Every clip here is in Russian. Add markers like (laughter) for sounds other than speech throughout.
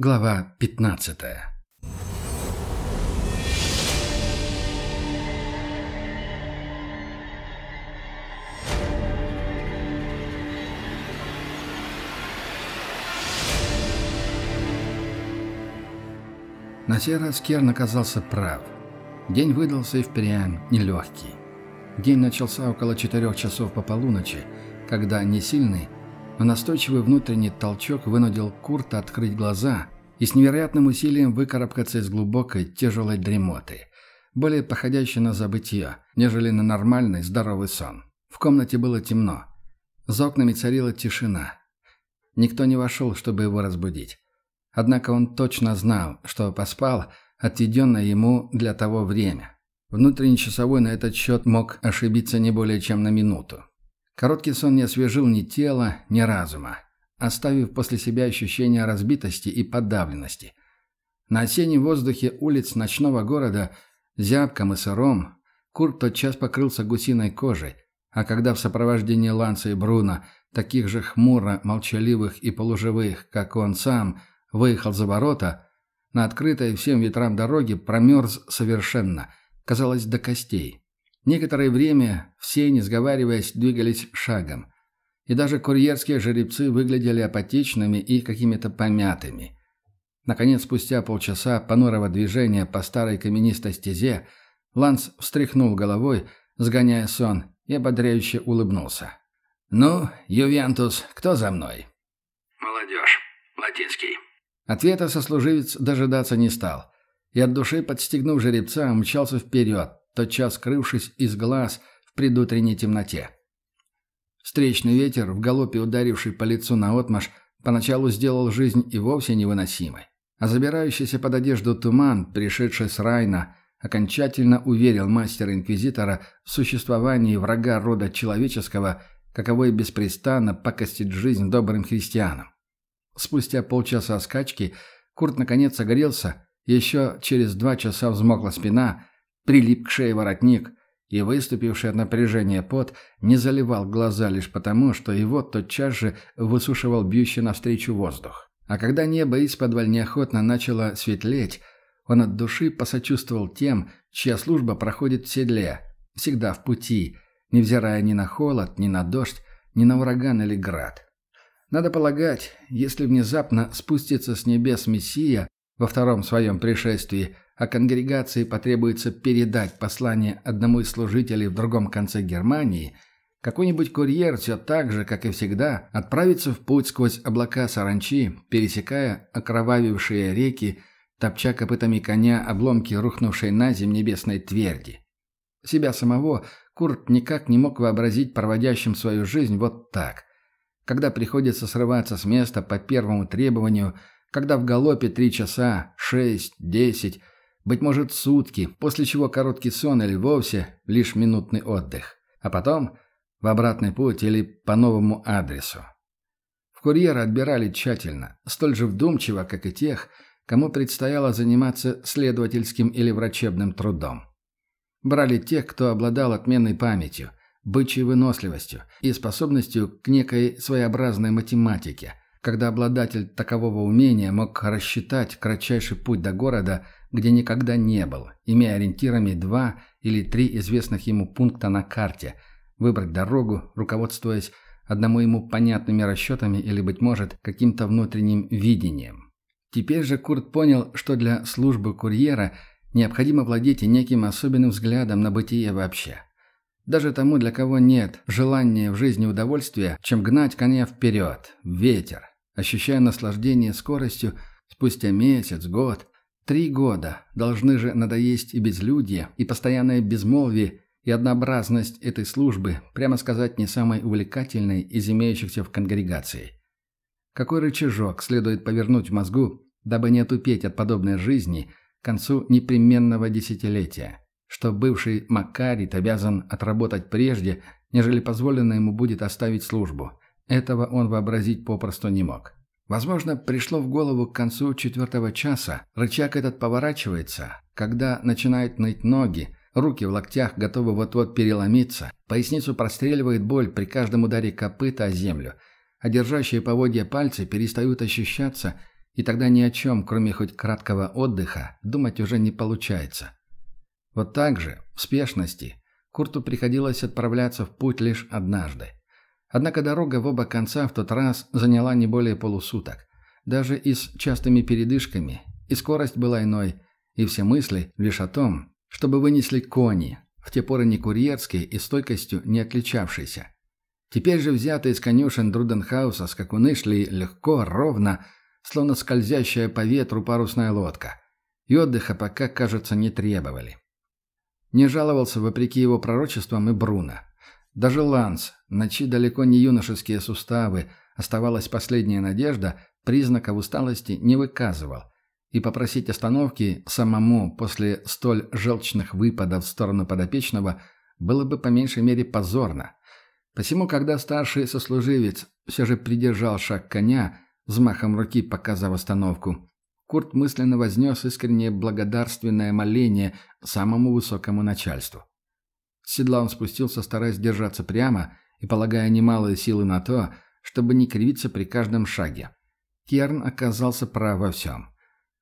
Глава 15 На сей раз Керн оказался прав. День выдался и впрямь нелегкий. День начался около четырех часов по полуночи, когда несильный, но настойчивый внутренний толчок вынудил Курта открыть глаза и с невероятным усилием выкарабкаться из глубокой, тяжелой дремоты, более походящей на забытье, нежели на нормальный, здоровый сон. В комнате было темно. За окнами царила тишина. Никто не вошел, чтобы его разбудить. Однако он точно знал, что поспал отведенное ему для того время. Внутренний часовой на этот счет мог ошибиться не более чем на минуту. Короткий сон не освежил ни тела, ни разума, оставив после себя ощущение разбитости и подавленности. На осеннем воздухе улиц ночного города, зябком и сыром, Курт тотчас покрылся гусиной кожей, а когда в сопровождении Ланса и Бруна, таких же хмуро, молчаливых и полуживых, как он сам, выехал за ворота, на открытой всем ветрам дороге промерз совершенно, казалось, до костей. Некоторое время все, не сговариваясь, двигались шагом. И даже курьерские жеребцы выглядели апатичными и какими-то помятыми. Наконец, спустя полчаса понурого движения по старой каменистой стезе, Ланс встряхнул головой, сгоняя сон, и ободряюще улыбнулся. «Ну, Ювентус, кто за мной?» «Молодежь. Латинский». Ответа сослуживец дожидаться не стал, и от души, подстегнув жеребца, мчался вперед, тотчас скрывшись из глаз в предутренней темноте. Встречный ветер, в галопе ударивший по лицу наотмашь, поначалу сделал жизнь и вовсе невыносимой. А забирающийся под одежду туман, пришедший с Райна, окончательно уверил мастера-инквизитора в существовании врага рода человеческого, каковой беспрестанно покостит жизнь добрым христианам. Спустя полчаса скачки Курт наконец согрелся, еще через два часа взмокла спина, прилип к шее воротник, и выступивший от напряжения пот не заливал глаза лишь потому, что его тотчас же высушивал бьющий навстречу воздух. А когда небо из-под неохотно начало светлеть, он от души посочувствовал тем, чья служба проходит в седле, всегда в пути, невзирая ни на холод, ни на дождь, ни на ураган или град. Надо полагать, если внезапно спустится с небес Мессия во втором своем пришествии – а конгрегации потребуется передать послание одному из служителей в другом конце Германии, какой-нибудь курьер все так же, как и всегда, отправится в путь сквозь облака саранчи, пересекая окровавившие реки, топча копытами коня обломки рухнувшей на земь небесной тверди. Себя самого Курт никак не мог вообразить проводящим свою жизнь вот так. Когда приходится срываться с места по первому требованию, когда в галопе три часа, шесть, десять, быть может, сутки, после чего короткий сон или вовсе лишь минутный отдых. А потом в обратный путь или по новому адресу. В курьера отбирали тщательно, столь же вдумчиво, как и тех, кому предстояло заниматься следовательским или врачебным трудом. Брали тех, кто обладал отменной памятью, бычьей выносливостью и способностью к некой своеобразной математике, когда обладатель такового умения мог рассчитать кратчайший путь до города – где никогда не был, имея ориентирами два или три известных ему пункта на карте, выбрать дорогу, руководствуясь одному ему понятными расчетами или, быть может, каким-то внутренним видением. Теперь же Курт понял, что для службы курьера необходимо владеть и неким особенным взглядом на бытие вообще. Даже тому, для кого нет желания в жизни удовольствия, чем гнать коня вперед, в ветер, ощущая наслаждение скоростью спустя месяц, год – Три года должны же надоесть и безлюдье, и постоянное безмолвие, и однообразность этой службы, прямо сказать, не самой увлекательной из имеющихся в конгрегации. Какой рычажок следует повернуть в мозгу, дабы не отупеть от подобной жизни к концу непременного десятилетия, что бывший Макарит обязан отработать прежде, нежели позволено ему будет оставить службу. Этого он вообразить попросту не мог. Возможно, пришло в голову к концу четвертого часа. Рычаг этот поворачивается, когда начинают ныть ноги, руки в локтях готовы вот-вот переломиться, поясницу простреливает боль при каждом ударе копыта о землю, а держащие поводья пальцы перестают ощущаться, И тогда ни о чем, кроме хоть краткого отдыха, думать уже не получается. Вот так же, в спешности, Курту приходилось отправляться в путь лишь однажды. Однако дорога в оба конца в тот раз заняла не более полусуток. Даже и с частыми передышками, и скорость была иной, и все мысли лишь о том, чтобы вынесли кони, в те поры не курьерские и стойкостью не отличавшиеся. Теперь же взятые из конюшен Друденхауса скакуны шли легко, ровно, словно скользящая по ветру парусная лодка. И отдыха пока, кажется, не требовали. Не жаловался, вопреки его пророчествам, и Бруно. Даже Ланс, на чьи далеко не юношеские суставы оставалась последняя надежда, признаков усталости не выказывал. И попросить остановки самому после столь желчных выпадов в сторону подопечного было бы по меньшей мере позорно. Посему, когда старший сослуживец все же придержал шаг коня, взмахом руки показав остановку, Курт мысленно вознес искреннее благодарственное моление самому высокому начальству. Седла он спустился, стараясь держаться прямо и полагая немалые силы на то, чтобы не кривиться при каждом шаге. Керн оказался прав во всем.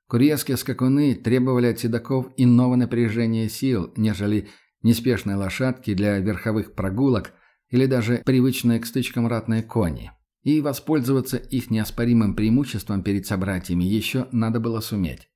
Курьерские скакуны требовали от седаков иного напряжения сил, нежели неспешные лошадки для верховых прогулок или даже привычные к стычкам ратные кони. И воспользоваться их неоспоримым преимуществом перед собратьями еще надо было суметь.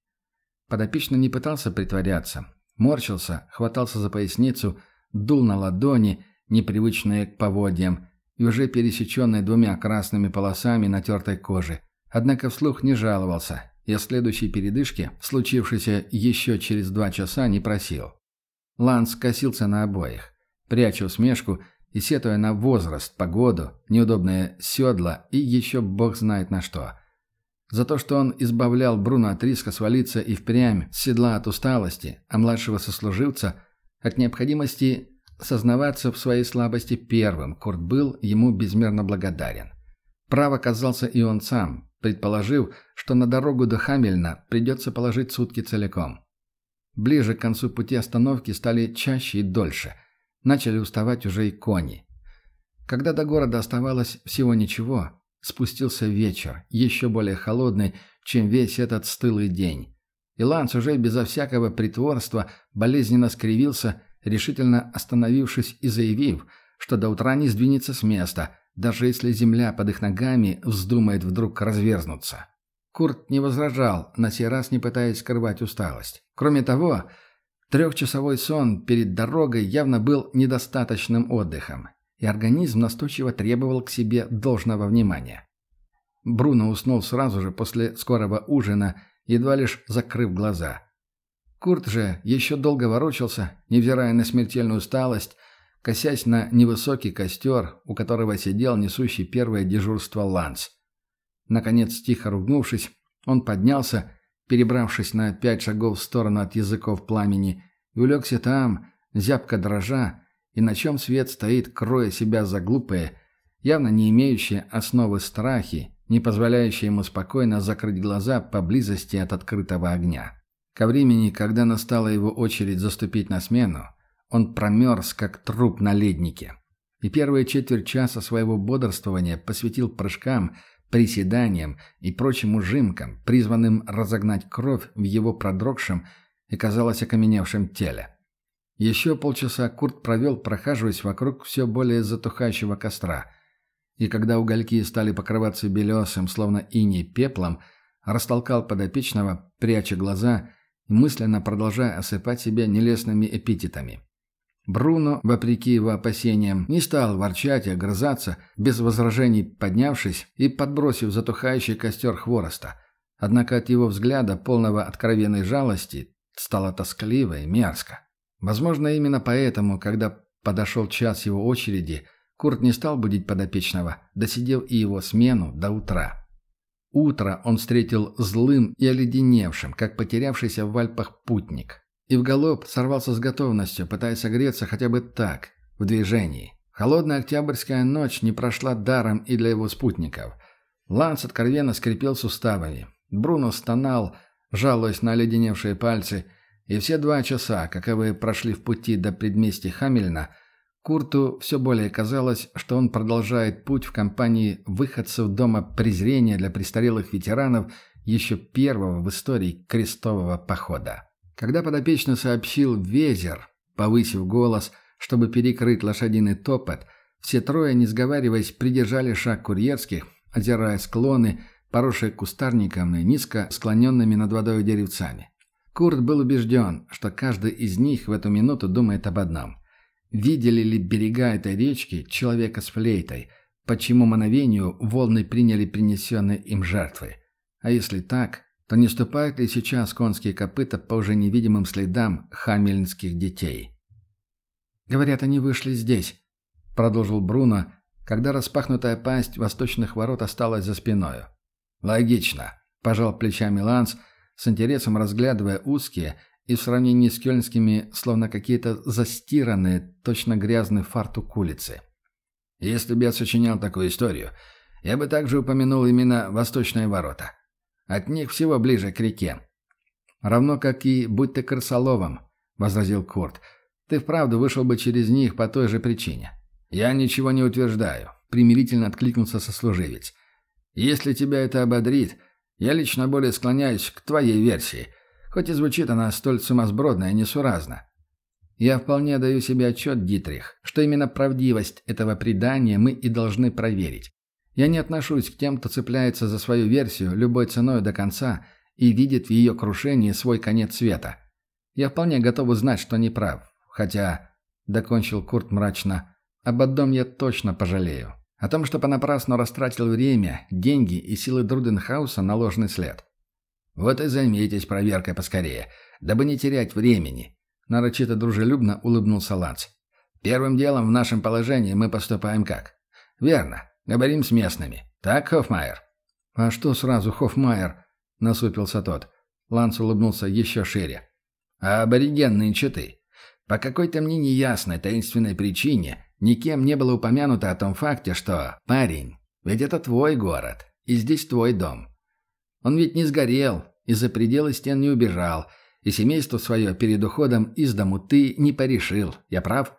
Подопечно не пытался притворяться. Морщился, хватался за поясницу, дул на ладони, непривычные к поводьям, и уже пересеченные двумя красными полосами натертой кожи. Однако вслух не жаловался, и о следующей передышке, случившейся еще через два часа, не просил. Ланс косился на обоих, пряча усмешку и сетуя на возраст, погоду, неудобное седла и еще бог знает на что. За то, что он избавлял Бруно от риска свалиться и впрямь с седла от усталости, а младшего сослуживца от необходимости сознаваться в своей слабости первым, Курт был ему безмерно благодарен. Прав оказался и он сам, предположив, что на дорогу до Хамельна придется положить сутки целиком. Ближе к концу пути остановки стали чаще и дольше – Начали уставать уже и кони. Когда до города оставалось всего ничего, спустился вечер, еще более холодный, чем весь этот стылый день. И Ланс уже безо всякого притворства болезненно скривился, решительно остановившись и заявив, что до утра не сдвинется с места, даже если земля под их ногами вздумает вдруг разверзнуться. Курт не возражал, на сей раз не пытаясь скрывать усталость. Кроме того, Трехчасовой сон перед дорогой явно был недостаточным отдыхом, и организм настойчиво требовал к себе должного внимания. Бруно уснул сразу же после скорого ужина, едва лишь закрыв глаза. Курт же еще долго ворочался, невзирая на смертельную усталость, косясь на невысокий костер, у которого сидел несущий первое дежурство Ланс. Наконец, тихо ругнувшись, он поднялся перебравшись на пять шагов в сторону от языков пламени, и улегся там, зябко дрожа, и на чем свет стоит, кроя себя за глупые, явно не имеющие основы страхи, не позволяющие ему спокойно закрыть глаза поблизости от открытого огня. Ко времени, когда настала его очередь заступить на смену, он промерз, как труп на леднике. И первые четверть часа своего бодрствования посвятил прыжкам, приседаниям и прочим ужимкам, призванным разогнать кровь в его продрогшем и, казалось, окаменевшем теле. Еще полчаса Курт провел, прохаживаясь вокруг все более затухающего костра. И когда угольки стали покрываться белесым, словно иней пеплом, растолкал подопечного, пряча глаза и мысленно продолжая осыпать себя нелестными эпитетами. Бруно, вопреки его опасениям, не стал ворчать и огрызаться, без возражений поднявшись и подбросив затухающий костер хвороста. Однако от его взгляда, полного откровенной жалости, стало тоскливо и мерзко. Возможно, именно поэтому, когда подошел час его очереди, Курт не стал будить подопечного, досидев и его смену до утра. Утро он встретил злым и оледеневшим, как потерявшийся в Альпах путник. И в галоп сорвался с готовностью, пытаясь согреться хотя бы так, в движении. Холодная октябрьская ночь не прошла даром и для его спутников. Ланс откровенно скрипел суставами. Бруно стонал, жалуясь на оледеневшие пальцы, и все два часа, каковы прошли в пути до предместья Хамельна, Курту все более казалось, что он продолжает путь в компании выходцев дома презрения для престарелых ветеранов еще первого в истории крестового похода. Когда подопечный сообщил Везер, повысив голос, чтобы перекрыть лошадиный топот, все трое, не сговариваясь, придержали шаг курьерских, озирая склоны, поросшие кустарником и низко склоненными над водой деревцами. Курт был убежден, что каждый из них в эту минуту думает об одном. Видели ли берега этой речки человека с флейтой, по чьему мановению волны приняли принесенные им жертвы? А если так, то не ступают ли сейчас конские копыта по уже невидимым следам хамельнских детей? «Говорят, они вышли здесь», — продолжил Бруно, когда распахнутая пасть восточных ворот осталась за спиною. «Логично», — пожал плечами Ланс, с интересом разглядывая узкие и в сравнении с кёльнскими, словно какие-то застиранные, точно грязный фартук улицы. «Если бы я сочинял такую историю, я бы также упомянул именно восточные ворота. От них всего ближе к реке. Равно как и будь ты крысоловом», — возразил Курт. «Ты вправду вышел бы через них по той же причине». «Я ничего не утверждаю», — примирительно откликнулся сослуживец. Если тебя это ободрит, я лично более склоняюсь к твоей версии, хоть и звучит она столь сумасбродно и несуразно. Я вполне даю себе отчет, Дитрих, что именно правдивость этого предания мы и должны проверить. Я не отношусь к тем, кто цепляется за свою версию любой ценой до конца и видит в ее крушении свой конец света. Я вполне готов узнать, что не прав. Хотя, — докончил Курт мрачно, — об одном я точно пожалею. О том, что понапрасну растратил время, деньги и силы Друденхауса на ложный след. «Вот и займитесь проверкой поскорее, дабы не терять времени», — нарочито дружелюбно улыбнулся Ланц. «Первым делом в нашем положении мы поступаем как?» «Верно. Говорим с местными. Так, Хоффмайер?» «А что сразу, Хоффмайер?» — насупился тот. Ланц улыбнулся еще шире. «А аборигенные читы? По какой-то мне неясной таинственной причине Никем не было упомянуто о том факте, что «Парень, ведь это твой город, и здесь твой дом. Он ведь не сгорел, и за пределы стен не убежал, и семейство свое перед уходом из дому ты не порешил, я прав?»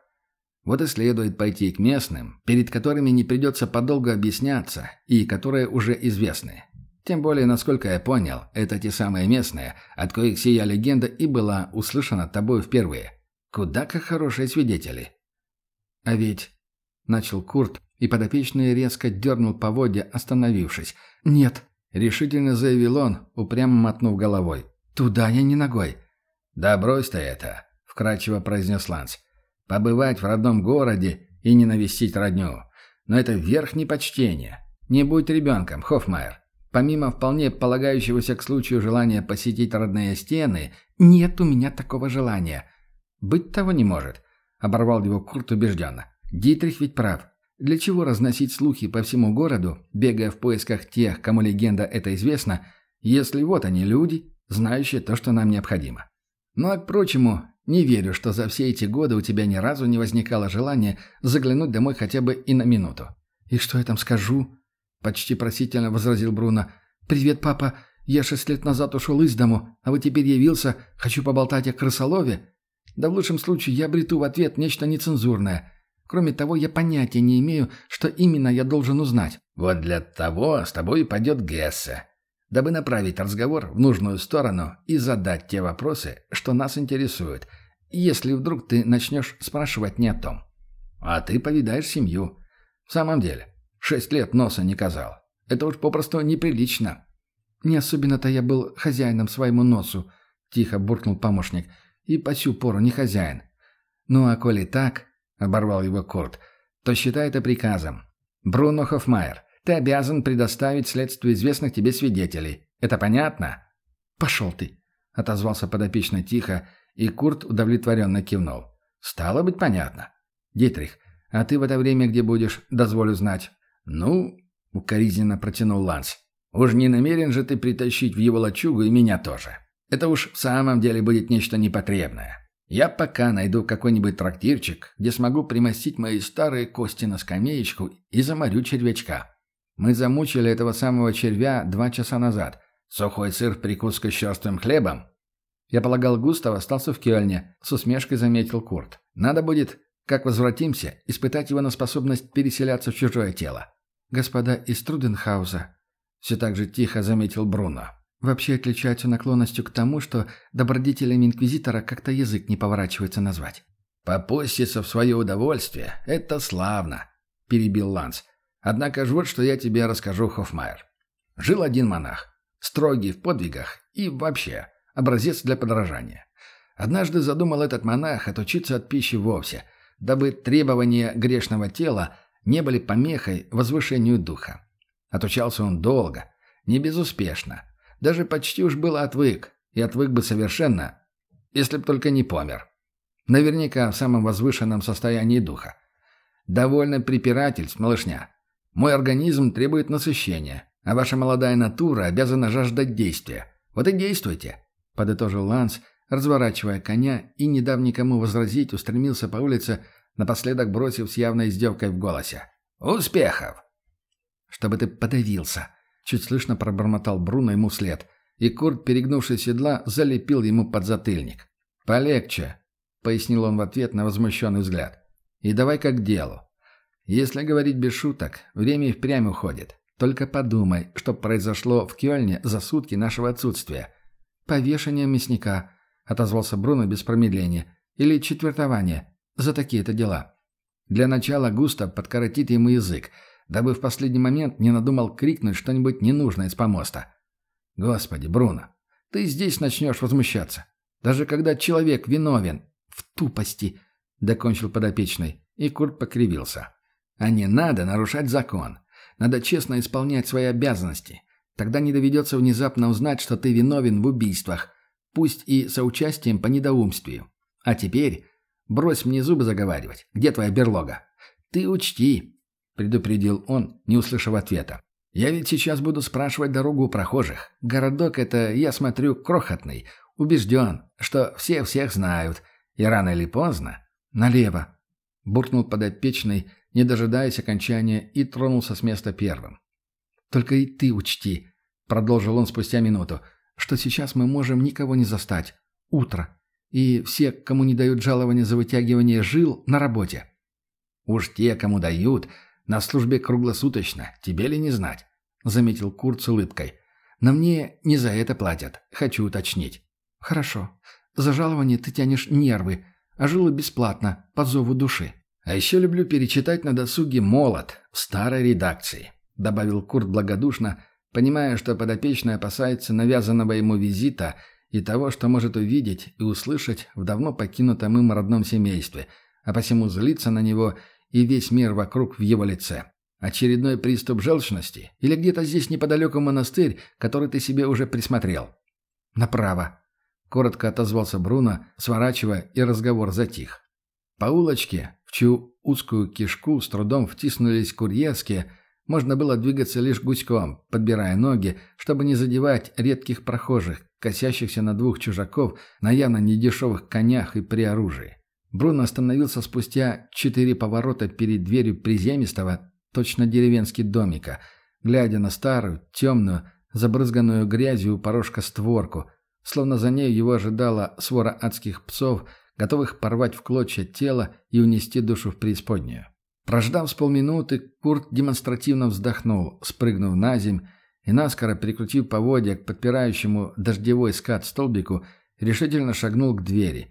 Вот и следует пойти к местным, перед которыми не придется подолгу объясняться, и которые уже известны. Тем более, насколько я понял, это те самые местные, от коих сия легенда и была услышана тобой впервые. Куда как хорошие свидетели. «А ведь...» — начал Курт, и подопечный резко дернул поводья, остановившись. «Нет», — решительно заявил он, упрямо мотнув головой. «Туда я не ногой». «Да брось ты это», — вкрадчиво произнес Ланс. «Побывать в родном городе и не навестить родню. Но это верх непочтения. Не будь ребенком, Хоффмайер. Помимо вполне полагающегося к случаю желания посетить родные стены, нет у меня такого желания. Быть того не может. Оборвал его Курт убежденно. Дитрих ведь прав. Для чего разносить слухи по всему городу, бегая в поисках тех, кому легенда это известна, если вот они люди, знающие то, что нам необходимо? Ну а к прочему, не верю, что за все эти годы у тебя ни разу не возникало желания заглянуть домой хотя бы и на минуту. «И что я там скажу?» — почти просительно возразил Бруно. «Привет, папа. Я шесть лет назад ушел из дому, а вот теперь явился. Хочу поболтать о крысолове. Да в лучшем случае я обрету в ответ нечто нецензурное. Кроме того, я понятия не имею, что именно я должен узнать. Вот для того с тобой пойдет Гессе, дабы направить разговор в нужную сторону и задать те вопросы, что нас интересуют, если вдруг ты начнешь спрашивать не о том. А ты повидаешь семью. В самом деле, шесть лет носа не казал. Это уж попросту неприлично. Не особенно-то я был хозяином своему носу, тихо буркнул помощник и по сю пору не хозяин. Ну а коли так, — оборвал его Курт, — то считай это приказом. Бруно Хоффмайер, ты обязан предоставить следствию известных тебе свидетелей. Это понятно? Пошел ты, — отозвался подопечно тихо, и Курт удовлетворенно кивнул. Стало быть, понятно. Дитрих, а ты в это время где будешь, дозволю знать. Ну, — укоризненно протянул Ланс, — уж не намерен же ты притащить в его лачугу и меня тоже. Это уж в самом деле будет нечто непотребное. Я пока найду какой-нибудь трактирчик, где смогу примостить мои старые кости на скамеечку и заморю червячка. Мы замучили этого самого червя два часа назад. Сухой сыр в прикуску с черствым хлебом. Я полагал, Густав остался в Кёльне, с усмешкой заметил Курт. Надо будет, как возвратимся, испытать его на способность переселяться в чужое тело. Господа из Труденхауза, все так же тихо заметил Бруно. Вообще отличаются наклонностью к тому, что добродетелями инквизитора как-то язык не поворачивается назвать. «Попоститься в свое удовольствие — это славно», — перебил Ланс. «Однако ж вот что я тебе расскажу, Хоффмайер. Жил один монах, строгий в подвигах и вообще образец для подражания. Однажды задумал этот монах отучиться от пищи вовсе, дабы требования грешного тела не были помехой возвышению духа. Отучался он долго, не безуспешно. Даже почти уж было отвык, и отвык бы совершенно, если б только не помер. Наверняка в самом возвышенном состоянии духа. Довольно препирательств, малышня. Мой организм требует насыщения, а ваша молодая натура обязана жаждать действия. Вот и действуйте», — подытожил Ланс, разворачивая коня и, не дав никому возразить, устремился по улице, напоследок бросив с явной издевкой в голосе. «Успехов!» «Чтобы ты подавился!» — чуть слышно пробормотал Бруно ему вслед, и Курт, перегнувшись седла, залепил ему под затыльник. «Полегче!» — пояснил он в ответ на возмущенный взгляд. «И давай как к делу. Если говорить без шуток, время и впрямь уходит. Только подумай, что произошло в Кёльне за сутки нашего отсутствия. Повешение мясника, отозвался Бруно без промедления. Или четвертование. За такие-то дела. Для начала Густав подкоротит ему язык, дабы в последний момент не надумал крикнуть что-нибудь ненужное с помоста. Господи, Бруно, ты здесь начнешь возмущаться. Даже когда человек виновен. В тупости, докончил подопечный, и Курт покривился. А не надо нарушать закон. Надо честно исполнять свои обязанности. Тогда не доведется внезапно узнать, что ты виновен в убийствах, пусть и соучастием по недоумствию. А теперь брось мне зубы заговаривать. Где твоя берлога? Ты учти, предупредил он, не услышав ответа. Я ведь сейчас буду спрашивать дорогу у прохожих. Городок это, я смотрю, крохотный. Убежден, что все всех знают. И рано или поздно... Налево. Буркнул подопечный, не дожидаясь окончания, и тронулся с места первым. «Только и ты учти», — продолжил он спустя минуту, «что сейчас мы можем никого не застать. Утро. И все, кому не дают жалования за вытягивание жил, на работе». «Уж те, кому дают, на службе круглосуточно, тебе ли не знать?» — заметил Курт с улыбкой. «Но мне не за это платят, хочу уточнить». «Хорошо. За жалование ты тянешь нервы, а жилу бесплатно, по зову души». А еще люблю перечитать на досуге «Молот» в старой редакции», — добавил Курт благодушно, понимая, что подопечный опасается навязанного ему визита и того, что может увидеть и услышать в давно покинутом им родном семействе, а посему злиться на него и весь мир вокруг в его лице. Очередной приступ желчности? Или где-то здесь неподалеку монастырь, который ты себе уже присмотрел? Направо. Коротко отозвался Бруно, сворачивая, и разговор затих. По улочке, в чью узкую кишку с трудом втиснулись курьерские, можно было двигаться лишь гуськом, подбирая ноги, чтобы не задевать редких прохожих, косящихся на двух чужаков на явно недешевых конях и при оружии. Бруно остановился спустя четыре поворота перед дверью приземистого, точно деревенский домика, глядя на старую, темную, забрызганную грязью порожка створку, словно за ней его ожидала свора адских псов – готовых порвать в клочья тело и унести душу в преисподнюю. Прождав с полминуты, Курт демонстративно вздохнул, спрыгнув на земь и, наскоро прикрутив поводья к подпирающему дождевой скат столбику, решительно шагнул к двери.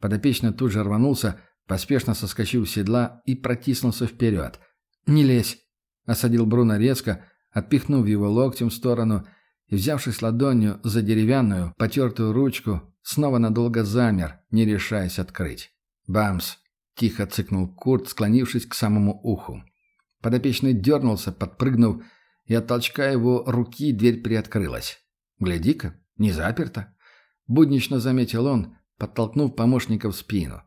Подопечно тут же рванулся, поспешно соскочил с седла и протиснулся вперед. «Не лезь!» — осадил Бруно резко, отпихнув его локтем в сторону и, взявшись ладонью за деревянную, потертую ручку, снова надолго замер, не решаясь открыть. «Бамс!» — тихо цыкнул Курт, склонившись к самому уху. Подопечный дернулся, подпрыгнув, и от толчка его руки дверь приоткрылась. «Гляди-ка, не заперто!» Буднично заметил он, подтолкнув помощника в спину.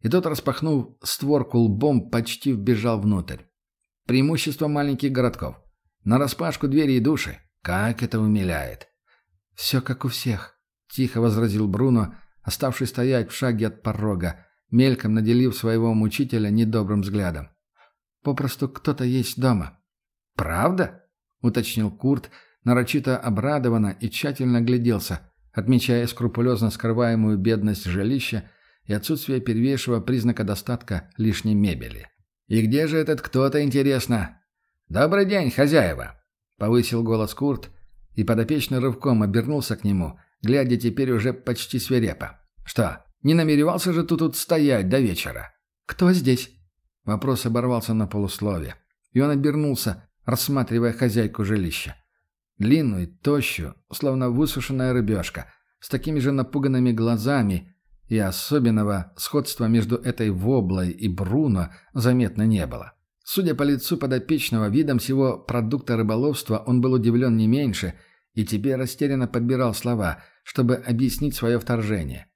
И тот, распахнув створку лбом, почти вбежал внутрь. Преимущество маленьких городков. На распашку двери и души. Как это умиляет. «Все как у всех», — тихо возразил Бруно, оставший стоять в шаге от порога, мельком наделив своего мучителя недобрым взглядом. «Попросту кто-то есть дома». «Правда?» — уточнил Курт, нарочито обрадованно и тщательно гляделся, отмечая скрупулезно скрываемую бедность жилища и отсутствие первейшего признака достатка лишней мебели. «И где же этот кто-то, интересно?» «Добрый день, хозяева!» — повысил голос Курт, и подопечный рывком обернулся к нему, глядя теперь уже почти свирепо. «Что, не намеревался же ты тут стоять до вечера?» «Кто здесь?» Вопрос оборвался на полусловие, и он обернулся, рассматривая хозяйку жилища. Длинную, тощую, словно высушенная рыбешка, с такими же напуганными глазами, и особенного сходства между этой воблой и Бруно заметно не было. Судя по лицу подопечного, видом всего продукта рыболовства он был удивлен не меньше и теперь растерянно подбирал слова, чтобы объяснить свое вторжение.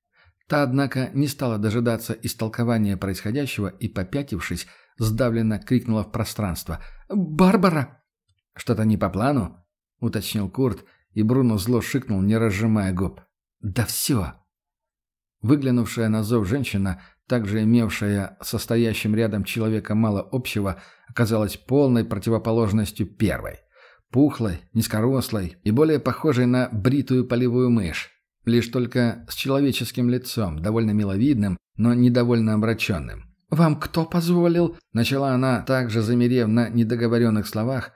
Та, однако, не стала дожидаться истолкования происходящего и, попятившись, сдавленно крикнула в пространство. «Барбара!» «Что-то не по плану?» — уточнил Курт, и Бруно зло шикнул, не разжимая губ. «Да все!» Выглянувшая на зов женщина, также имевшая состоящим рядом человека мало общего, оказалась полной противоположностью первой. Пухлой, низкорослой и более похожей на бритую полевую мышь. Лишь только с человеческим лицом, довольно миловидным, но недовольно обращенным. «Вам кто позволил?» – начала она, также замерев на недоговоренных словах,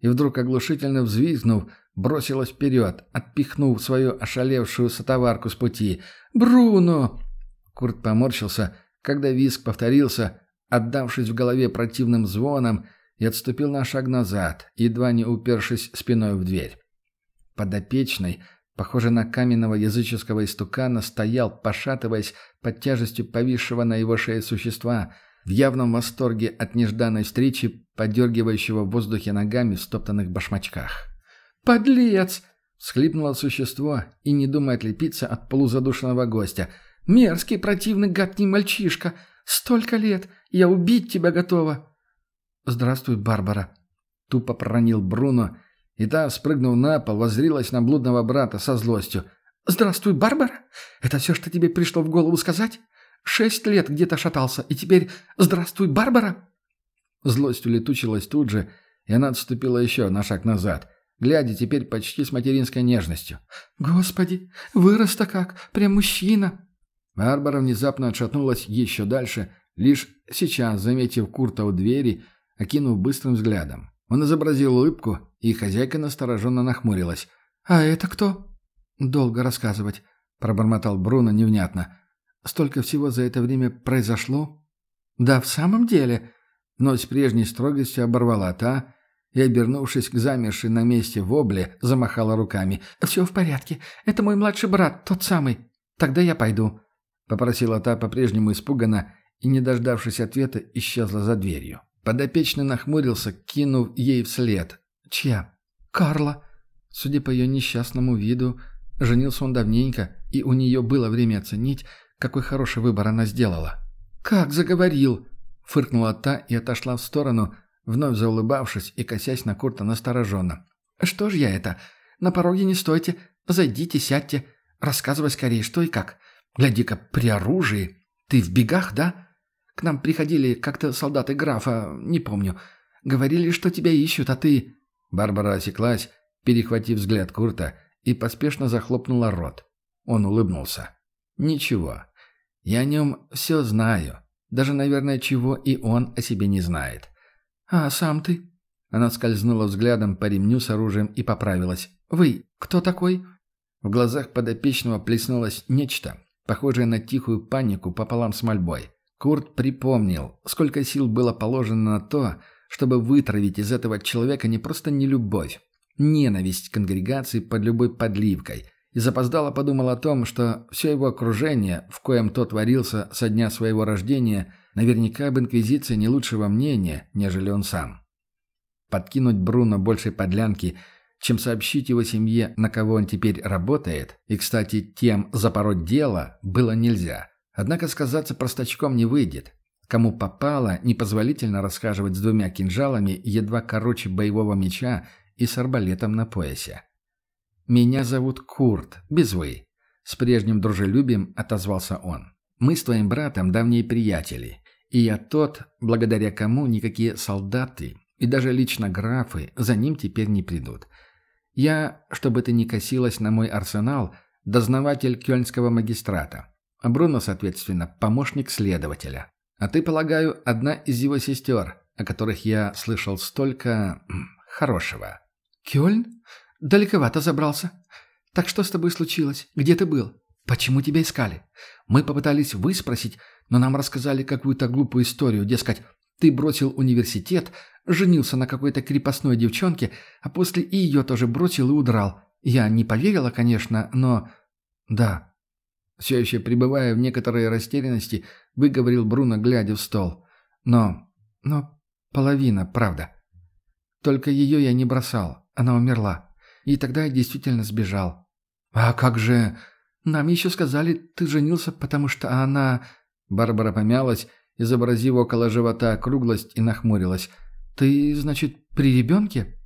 и вдруг, оглушительно взвизгнув, бросилась вперед, отпихнув свою ошалевшую сотоварку с пути. «Бруно!» Курт поморщился, когда визг повторился, отдавшись в голове противным звоном, и отступил на шаг назад, едва не упершись спиной в дверь. Подопечный, похожий на каменного языческого истукана, стоял, пошатываясь под тяжестью повисшего на его шее существа, в явном восторге от нежданной встречи, подергивающего в воздухе ногами в стоптанных башмачках. «Подлец!» — всхлипнуло существо и не думая отлепиться от полузадушенного гостя. «Мерзкий, противный, гадкий мальчишка! Столько лет! Я убить тебя готова!» «Здравствуй, Барбара!» — тупо проронил Бруно, и та, спрыгнув на пол, воззрилась на блудного брата со злостью. «Здравствуй, Барбара! Это все, что тебе пришло в голову сказать? Шесть лет где-то шатался, и теперь «Здравствуй, Барбара!» Злость улетучилась тут же, и она отступила еще на шаг назад — глядя теперь почти с материнской нежностью. «Господи, вырос-то как! Прям мужчина!» Барбара внезапно отшатнулась еще дальше, лишь сейчас, заметив Курта у двери, окинув быстрым взглядом. Он изобразил улыбку, и хозяйка настороженно нахмурилась. «А это кто?» «Долго рассказывать», — пробормотал Бруно невнятно. «Столько всего за это время произошло?» «Да в самом деле...» Но с прежней строгостью оборвала та, и, обернувшись к замершей на месте вобле, замахала руками. «Все в порядке. Это мой младший брат, тот самый. Тогда я пойду», — попросила та по-прежнему испуганно и, не дождавшись ответа, исчезла за дверью. Подопечный нахмурился, кинув ей вслед. «Чья?» «Карла». Судя по ее несчастному виду, женился он давненько, и у нее было время оценить, какой хороший выбор она сделала. «Как заговорил!» — фыркнула та и отошла в сторону, — вновь заулыбавшись и косясь на Курта настороженно. «Что ж я это? На пороге не стойте. Зайдите, сядьте. Рассказывай скорее, что и как. Гляди-ка, при оружии. Ты в бегах, да? К нам приходили как-то солдаты графа, не помню. Говорили, что тебя ищут, а ты...» Барбара осеклась, перехватив взгляд Курта, и поспешно захлопнула рот. Он улыбнулся. «Ничего. Я о нем все знаю. Даже, наверное, чего и он о себе не знает. «А сам ты?» Она скользнула взглядом по ремню с оружием и поправилась. «Вы кто такой?» В глазах подопечного плеснулось нечто, похожее на тихую панику пополам с мольбой. Курт припомнил, сколько сил было положено на то, чтобы вытравить из этого человека не просто нелюбовь, ненависть к конгрегации под любой подливкой, и запоздало подумал о том, что все его окружение, в коем тот варился со дня своего рождения, Наверняка об Инквизиции не лучшего мнения, нежели он сам. Подкинуть Бруно большей подлянки, чем сообщить его семье, на кого он теперь работает, и, кстати, тем запороть дело, было нельзя. Однако сказаться простачком не выйдет. Кому попало, непозволительно расхаживать с двумя кинжалами, едва короче боевого меча и с арбалетом на поясе. «Меня зовут Курт, без «вы». С прежним дружелюбием отозвался он. «Мы с твоим братом давние приятели. И я тот, благодаря кому никакие солдаты и даже лично графы за ним теперь не придут. Я, чтобы ты не косилась на мой арсенал, дознаватель кёльнского магистрата. А Бруно, соответственно, помощник следователя. А ты, полагаю, одна из его сестер, о которых я слышал столько... хорошего. «Кёльн? Далековато забрался. Так что с тобой случилось? Где ты был? Почему тебя искали? Мы попытались выспросить, но нам рассказали какую-то глупую историю, дескать, ты бросил университет, женился на какой-то крепостной девчонке, а после и ее тоже бросил и удрал. Я не поверила, конечно, но... Да. Все еще пребывая в некоторой растерянности, выговорил Бруно, глядя в стол. Но... но половина, правда. Только ее я не бросал, она умерла. И тогда я действительно сбежал. А как же... Нам еще сказали, ты женился, потому что она... Барбара помялась, изобразив около живота округлость и нахмурилась. «Ты, значит, при ребенке?»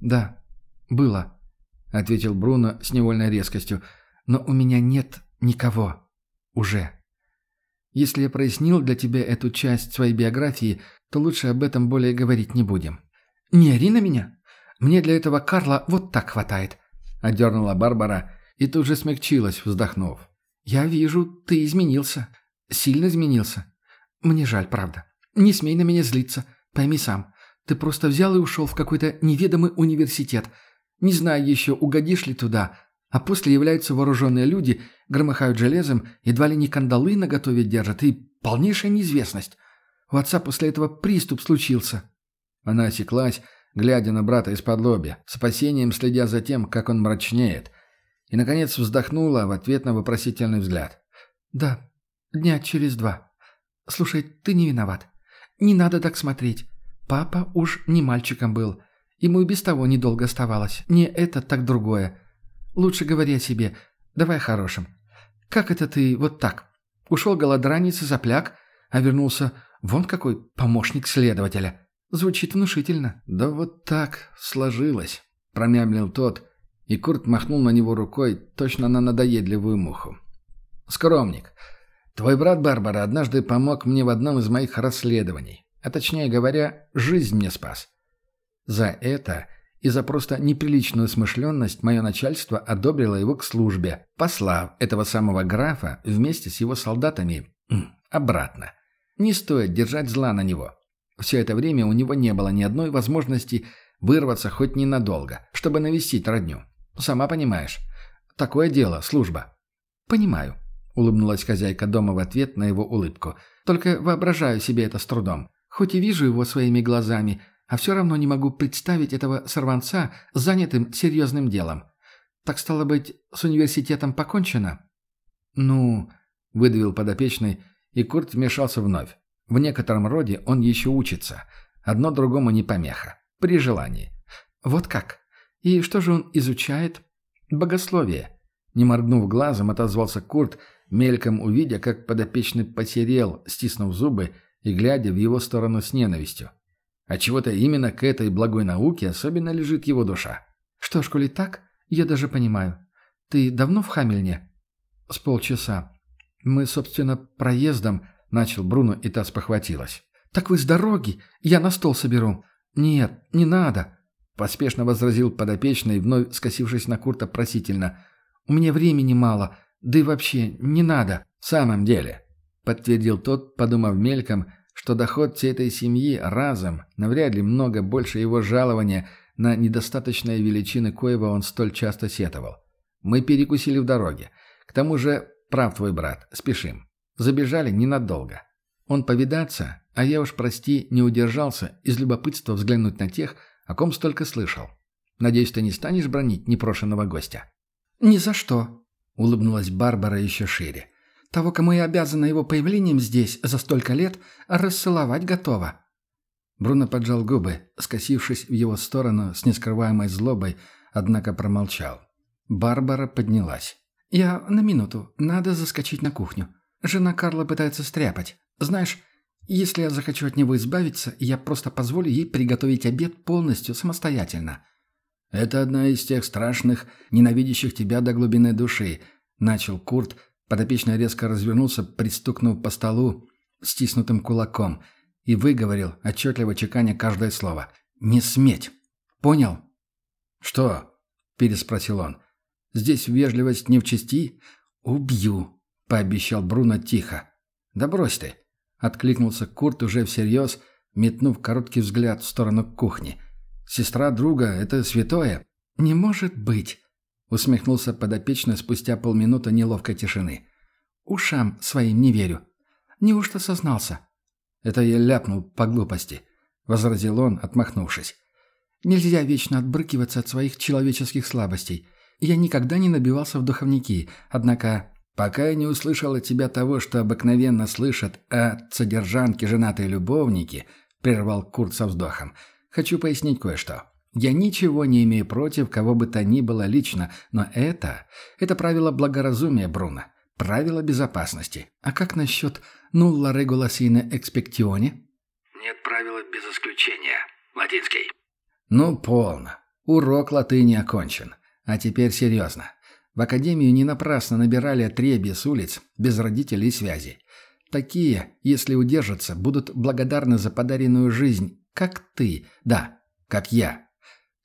«Да, было», — ответил Бруно с невольной резкостью. «Но у меня нет никого. Уже. Если я прояснил для тебя эту часть своей биографии, то лучше об этом более говорить не будем». «Не ори на меня. Мне для этого Карла вот так хватает», — одернула Барбара и тут же смягчилась, вздохнув. «Я вижу, ты изменился. Сильно изменился. Мне жаль, правда. Не смей на меня злиться. Пойми сам. Ты просто взял и ушел в какой-то неведомый университет. Не знаю еще, угодишь ли туда. А после являются вооруженные люди, громыхают железом, едва ли не кандалы наготове держат, и полнейшая неизвестность. У отца после этого приступ случился». Она осеклась, глядя на брата из-под лобья, с опасением следя за тем, как он мрачнеет. И, наконец, вздохнула в ответ на вопросительный взгляд. «Да, дня через два. Слушай, ты не виноват. Не надо так смотреть. Папа уж не мальчиком был. Ему и без того недолго оставалось. Не это, так другое. Лучше говори о себе. Давай о хорошем. Как это ты вот так? Ушел голодранец и запляк, а вернулся вон какой помощник следователя. Звучит внушительно. Да вот так сложилось, промямлил тот, и Курт махнул на него рукой, точно на надоедливую муху. «Скромник, твой брат Барбара однажды помог мне в одном из моих расследований. А точнее говоря, жизнь мне спас. За это и за просто неприличную смышленность мое начальство одобрило его к службе, послав этого самого графа вместе с его солдатами обратно. Не стоит держать зла на него. Все это время у него не было ни одной возможности вырваться хоть ненадолго, чтобы навестить родню. Сама понимаешь. Такое дело, служба. Понимаю, улыбнулась хозяйка дома в ответ на его улыбку. Только воображаю себе это с трудом. Хоть и вижу его своими глазами, а все равно не могу представить этого сорванца занятым серьезным делом. Так стало быть, с университетом покончено? Ну, выдавил подопечный, и Курт вмешался вновь. В некотором роде он еще учится. Одно другому не помеха. При желании. Вот как? И что же он изучает? Богословие. Не моргнув глазом, отозвался Курт, мельком увидя, как подопечный посерел, стиснув зубы и глядя в его сторону с ненавистью. А чего-то именно к этой благой науке особенно лежит его душа. «Что ж, коли так, я даже понимаю. Ты давно в Хамельне?» «С полчаса. Мы, собственно, проездом...» — начал Бруно, и та спохватилась. «Так вы с дороги. Я на стол соберу». «Нет, не надо», — поспешно возразил подопечный, вновь скосившись на Курта просительно. «У меня времени мало. Да и вообще, не надо». «В самом деле», — подтвердил тот, подумав мельком, что доход всей этой семьи разом, навряд ли много больше его жалования на недостаточные величины коего он столь часто сетовал. «Мы перекусили в дороге. К тому же, прав твой брат, спешим. Забежали ненадолго. Он повидаться, а я уж, прости, не удержался из любопытства взглянуть на тех, о ком столько слышал. Надеюсь, ты не станешь бронить непрошенного гостя?» «Ни за что», — улыбнулась Барбара еще шире. Того, кому я обязана его появлением здесь за столько лет, рассыловать готова». Бруно поджал губы, скосившись в его сторону с нескрываемой злобой, однако промолчал. Барбара поднялась. «Я на минуту. Надо заскочить на кухню. Жена Карла пытается стряпать. Знаешь, если я захочу от него избавиться, я просто позволю ей приготовить обед полностью самостоятельно». «Это одна из тех страшных, ненавидящих тебя до глубины души», — начал Курт, Подопечный резко развернулся, пристукнув по столу стиснутым кулаком, и выговорил, отчетливо чеканя каждое слово. «Не сметь! Понял?» «Что?» – переспросил он. «Здесь вежливость не в чести?» «Убью!» – пообещал Бруно тихо. «Да брось ты!» – откликнулся Курт уже всерьез, метнув короткий взгляд в сторону кухни. «Сестра друга – это святое?» «Не может быть!» — усмехнулся подопечный спустя полминуты неловкой тишины. «Ушам своим не верю. Неужто сознался?» «Это я ляпнул по глупости», — возразил он, отмахнувшись. «Нельзя вечно отбрыкиваться от своих человеческих слабостей. Я никогда не набивался в духовники, однако...» «Пока я не услышал от тебя того, что обыкновенно слышат о содержанке женатые любовники», — прервал Курт со вздохом, — «хочу пояснить кое-что. Я ничего не имею против кого бы то ни было лично, но это... Это правило благоразумия, Бруно. Правило безопасности. А как насчет «нулла регула sine expectione»? Нет правила без исключения. Латинский. Ну, полно. Урок латыни окончен. А теперь серьезно. В академию не напрасно набирали отребья с улиц, без родителей и связи. Такие, если удержатся, будут благодарны за подаренную жизнь, как ты, да, как я.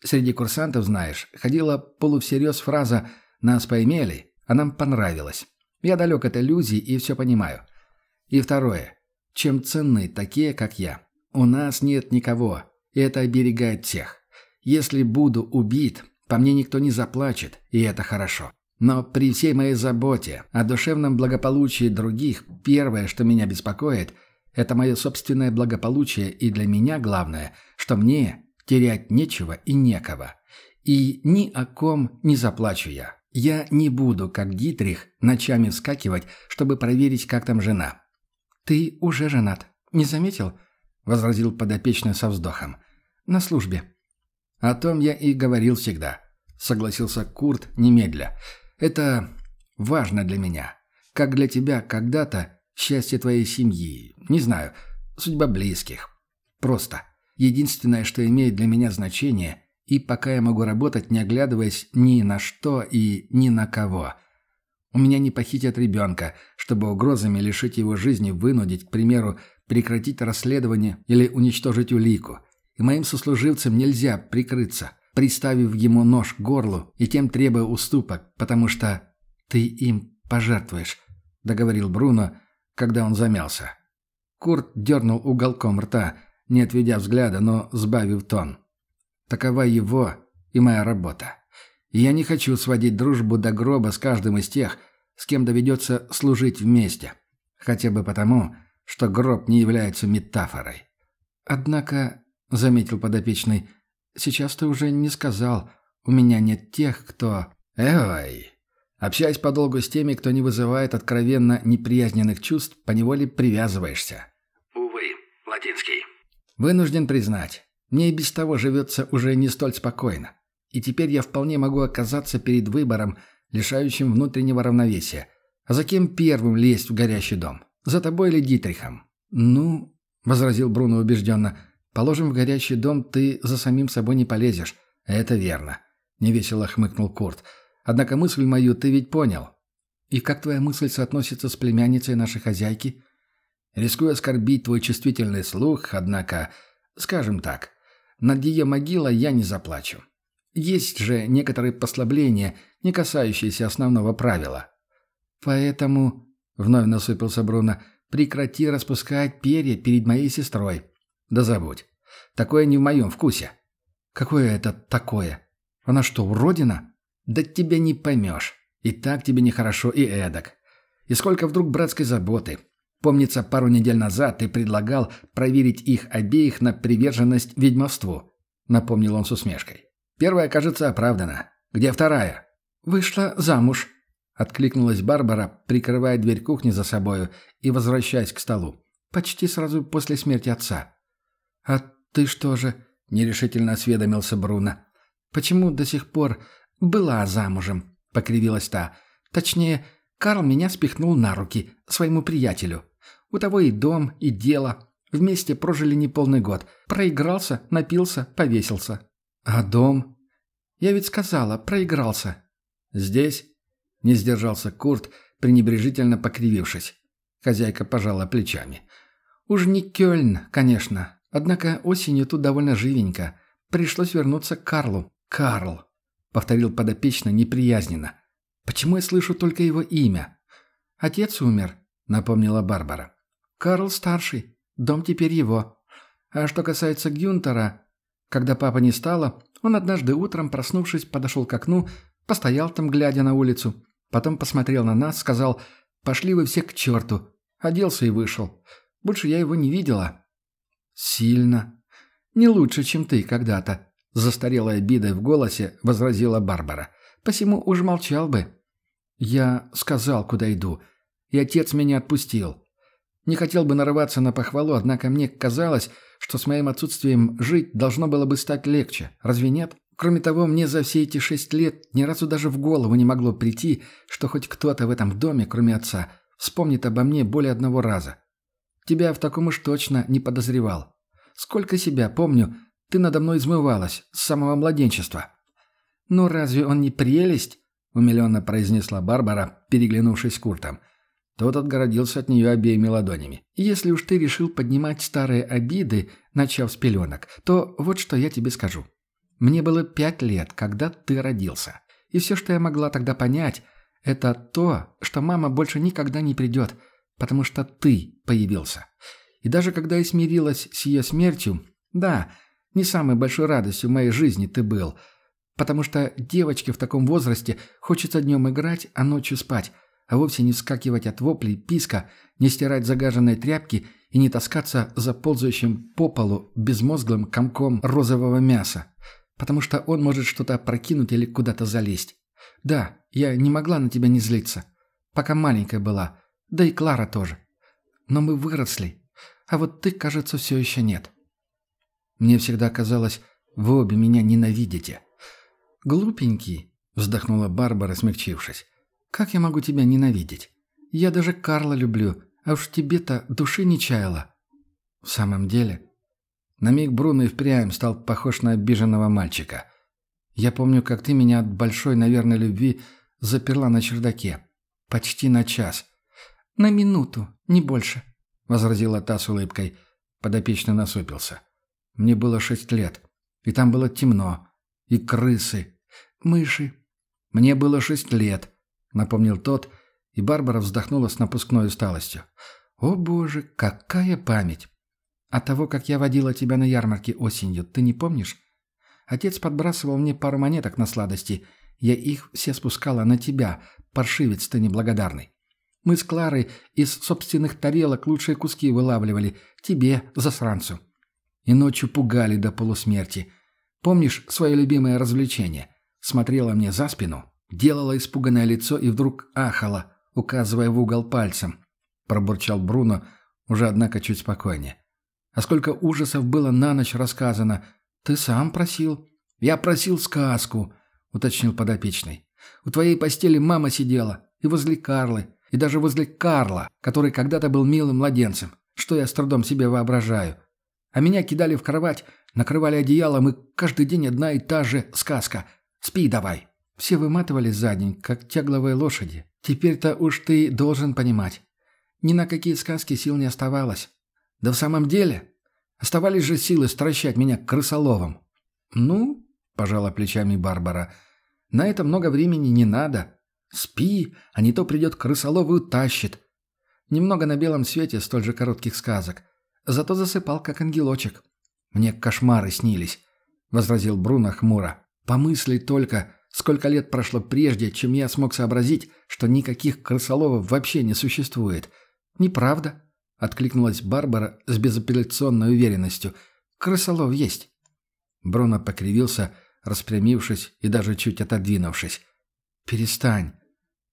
Среди курсантов, знаешь, ходила полувсерьез фраза «нас поимели», а нам понравилось. Я далек от иллюзий и все понимаю. И второе. Чем ценны такие, как я? У нас нет никого, и это оберегает всех. Если буду убит, по мне никто не заплачет, и это хорошо. Но при всей моей заботе о душевном благополучии других, первое, что меня беспокоит, это мое собственное благополучие, и для меня главное, что мне терять нечего и некого. И ни о ком не заплачу я. Я не буду, как Дитрих, ночами вскакивать, чтобы проверить, как там жена. «Ты уже женат. Не заметил?» — возразил подопечный со вздохом. «На службе». «О том я и говорил всегда», — согласился Курт немедля. «Это важно для меня. Как для тебя когда-то счастье твоей семьи, не знаю, судьба близких. Просто. Единственное, что имеет для меня значение, и пока я могу работать, не оглядываясь ни на что и ни на кого. У меня не похитят ребенка, чтобы угрозами лишить его жизни вынудить, к примеру, прекратить расследование или уничтожить улику. И моим сослуживцам нельзя прикрыться, приставив ему нож к горлу и тем требуя уступок, потому что ты им пожертвуешь, договорил Бруно, когда он замялся. Курт дернул уголком рта, не отведя взгляда, но сбавив тон. Такова его и моя работа. И я не хочу сводить дружбу до гроба с каждым из тех, с кем доведется служить вместе. Хотя бы потому, что гроб не является метафорой. Однако, — заметил подопечный, — сейчас ты уже не сказал, у меня нет тех, кто... Эй, общаясь подолгу с теми, кто не вызывает откровенно неприязненных чувств, поневоле привязываешься. Увы, латинский. Вынужден признать, мне и без того живется уже не столь спокойно. И теперь я вполне могу оказаться перед выбором, лишающим внутреннего равновесия. А за кем первым лезть в горящий дом? За тобой или Дитрихом? Ну, — возразил Бруно убежденно, — положим, в горящий дом ты за самим собой не полезешь. Это верно. Невесело хмыкнул Курт. Однако мысль мою ты ведь понял. И как твоя мысль соотносится с племянницей нашей хозяйки? Рискую оскорбить твой чувствительный слух, однако, скажем так, над ее могилой я не заплачу. Есть же некоторые послабления, не касающиеся основного правила. Поэтому, — вновь насыпался Бруно, — прекрати распускать перья перед моей сестрой. Да забудь. Такое не в моем вкусе. Какое это такое? Она что, уродина? Да тебя не поймешь. И так тебе нехорошо, и эдак. И сколько вдруг братской заботы. Помнится, пару недель назад ты предлагал проверить их обеих на приверженность ведьмовству», — напомнил он с усмешкой. «Первая, кажется, оправдана. Где вторая?» «Вышла замуж», — откликнулась Барбара, прикрывая дверь кухни за собою и возвращаясь к столу. «Почти сразу после смерти отца». «А ты что же?» — нерешительно осведомился Бруно. «Почему до сих пор была замужем?» — покривилась та. «Точнее, Карл меня спихнул на руки своему приятелю. У того и дом, и дело. Вместе прожили неполный год. Проигрался, напился, повесился. А дом? Я ведь сказала, проигрался. Здесь? Не сдержался Курт, пренебрежительно покривившись. Хозяйка пожала плечами. Уж не Кёльн, конечно. Однако осенью тут довольно живенько. Пришлось вернуться к Карлу. Карл, повторил подопечно неприязненно. Почему я слышу только его имя? Отец умер, напомнила Барбара. Карл старший. Дом теперь его. А что касается Гюнтера... Когда папа не стало, он однажды утром, проснувшись, подошел к окну, постоял там, глядя на улицу, потом посмотрел на нас, сказал «Пошли вы все к черту», оделся и вышел. Больше я его не видела. Сильно. Не лучше, чем ты когда-то, застарелой обидой в голосе возразила Барбара. Посему уж молчал бы. Я сказал, куда иду, и отец меня отпустил. Не хотел бы нарываться на похвалу, однако мне казалось, что с моим отсутствием жить должно было бы стать легче. Разве нет? Кроме того, мне за все эти шесть лет ни разу даже в голову не могло прийти, что хоть кто-то в этом доме, кроме отца, вспомнит обо мне более одного раза. Тебя в таком уж точно не подозревал. Сколько себя помню, ты надо мной измывалась с самого младенчества. «Ну разве он не прелесть?» — умиленно произнесла Барбара, переглянувшись с Куртом. — тот отгородился от нее обеими ладонями. «Если уж ты решил поднимать старые обиды, начав с пеленок, то вот что я тебе скажу. Мне было пять лет, когда ты родился. И все, что я могла тогда понять, это то, что мама больше никогда не придет, потому что ты появился. И даже когда я смирилась с ее смертью, да, не самой большой радостью моей жизни ты был, потому что девочке в таком возрасте хочется днем играть, а ночью спать» а вовсе не вскакивать от воплей, писка, не стирать загаженные тряпки и не таскаться за ползающим по полу безмозглым комком розового мяса, потому что он может что-то опрокинуть или куда-то залезть. Да, я не могла на тебя не злиться, пока маленькая была, да и Клара тоже. Но мы выросли, а вот ты, кажется, все еще нет. Мне всегда казалось, вы обе меня ненавидите. «Глупенький», — вздохнула Барбара, смягчившись. Как я могу тебя ненавидеть? Я даже Карла люблю, а уж тебе-то души не чаяла». «В самом деле?» На миг Бруно и впрямь стал похож на обиженного мальчика. «Я помню, как ты меня от большой, наверное, любви заперла на чердаке. Почти на час». «На минуту, не больше», — возразила та с улыбкой. Подопечный насупился. «Мне было шесть лет, и там было темно, и крысы, мыши. Мне было шесть лет, напомнил тот, и Барбара вздохнула с напускной усталостью. «О боже, какая память! А того, как я водила тебя на ярмарке осенью, ты не помнишь? Отец подбрасывал мне пару монеток на сладости. Я их все спускала на тебя, паршивец ты неблагодарный. Мы с Кларой из собственных тарелок лучшие куски вылавливали. Тебе, засранцу. И ночью пугали до полусмерти. Помнишь свое любимое развлечение? Смотрела мне за спину, Делала испуганное лицо и вдруг ахала, указывая в угол пальцем. Пробурчал Бруно, уже, однако, чуть спокойнее. «А сколько ужасов было на ночь рассказано! Ты сам просил?» «Я просил сказку», — уточнил подопечный. «У твоей постели мама сидела, и возле Карлы, и даже возле Карла, который когда-то был милым младенцем, что я с трудом себе воображаю. А меня кидали в кровать, накрывали одеялом, и каждый день одна и та же сказка. Спи давай». Все выматывались за день, как тягловые лошади. Теперь-то уж ты должен понимать. Ни на какие сказки сил не оставалось. Да в самом деле, оставались же силы стращать меня крысоловом. Ну, пожала плечами Барбара, на это много времени не надо. Спи, а не то придет крысолов и утащит. Немного на белом свете столь же коротких сказок. Зато засыпал, как ангелочек. Мне кошмары снились, — возразил Бруно хмуро. Помысли только, Сколько лет прошло прежде, чем я смог сообразить, что никаких крысоловов вообще не существует? Неправда, откликнулась Барбара с безапелляционной уверенностью. Крысолов есть. Бруно покривился, распрямившись и даже чуть отодвинувшись. «Перестань», —